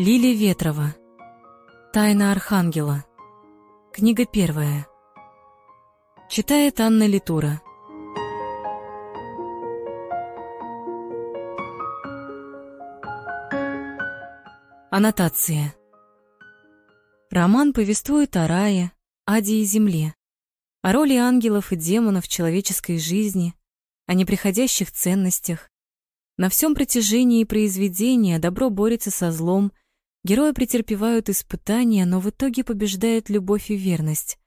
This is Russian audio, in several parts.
Лилия Ветрова. Тайна Архангела. Книга первая. Читает Анна Литура. Аннотация. Роман повествует о рае, аде и земле, о роли ангелов и демонов в человеческой жизни, о неприходящих ценностях. На всем протяжении произведения добро борется со злом, герои претерпевают испытания, но в итоге побеждает любовь и верность.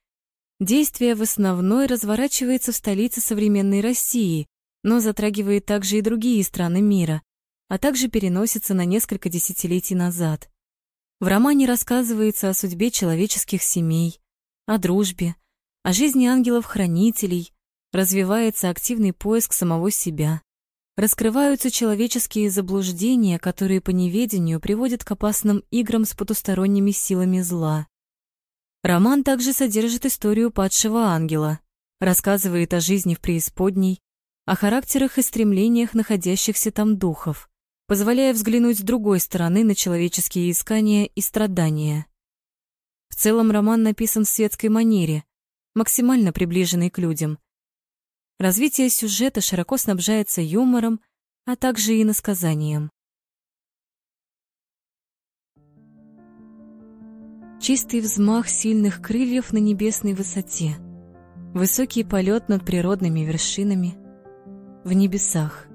Действие в основной разворачивается в столице современной России, но затрагивает также и другие страны мира, а также переносится на несколько десятилетий назад. В романе рассказывается о судьбе человеческих семей, о дружбе, о жизни ангелов-хранителей, развивается активный поиск самого себя. Раскрываются человеческие заблуждения, которые по неведению приводят к опасным играм с потусторонними силами зла. Роман также содержит историю падшего ангела, рассказывает о жизни в преисподней, о характерах и стремлениях находящихся там духов, позволяя взглянуть с другой стороны на человеческие искания и страдания. В целом роман написан в светской манере, максимально приближенной к людям – Развитие сюжета широко снабжается юмором, а также и насказанием. Чистый взмах сильных крыльев на небесной высоте, высокий полет над природными вершинами, в небесах.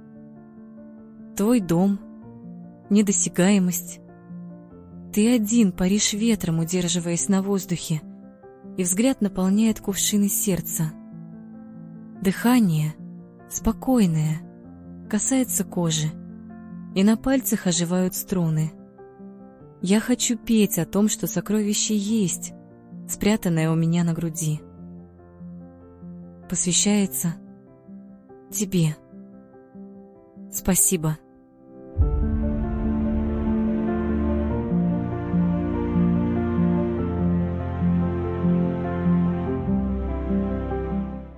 Твой дом, недосягаемость. Ты один паришь ветром, удерживаясь на воздухе, и взгляд наполняет кувшины сердца — Дыхание, спокойное, касается кожи, и на пальцах оживают струны. Я хочу петь о том, что сокровище есть, спрятанное у меня на груди. Посвящается тебе. Спасибо.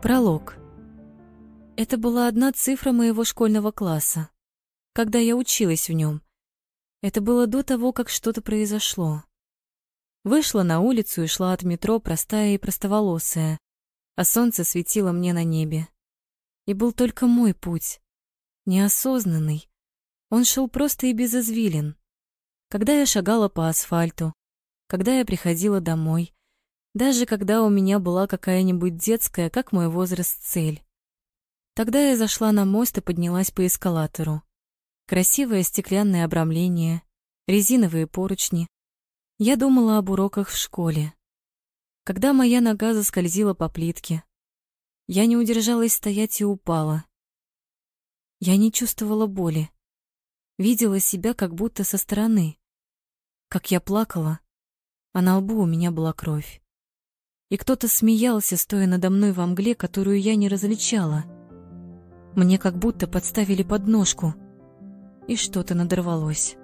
Пролог. Это была одна цифра моего школьного класса, когда я училась в нем. Это было до того, как что-то произошло. Вышла на улицу и шла от метро простая и простоволосая, а солнце светило мне на небе. И был только мой путь, неосознанный. Он шел просто и без извилин. Когда я шагала по асфальту, когда я приходила домой, даже когда у меня была какая-нибудь детская, как мой возраст, цель. Тогда я зашла на мост и поднялась по эскалатору. Красивое стеклянное обрамление, резиновые поручни. Я думала об уроках в школе. Когда моя нога заскользила по плитке, я не удержалась стоять и упала. Я не чувствовала боли. Видела себя как будто со стороны. Как я плакала, а на лбу у меня была кровь. И кто-то смеялся, стоя надо мной во мгле, которую я не различала — мне как будто подставили подножку, и что-то надорвалось.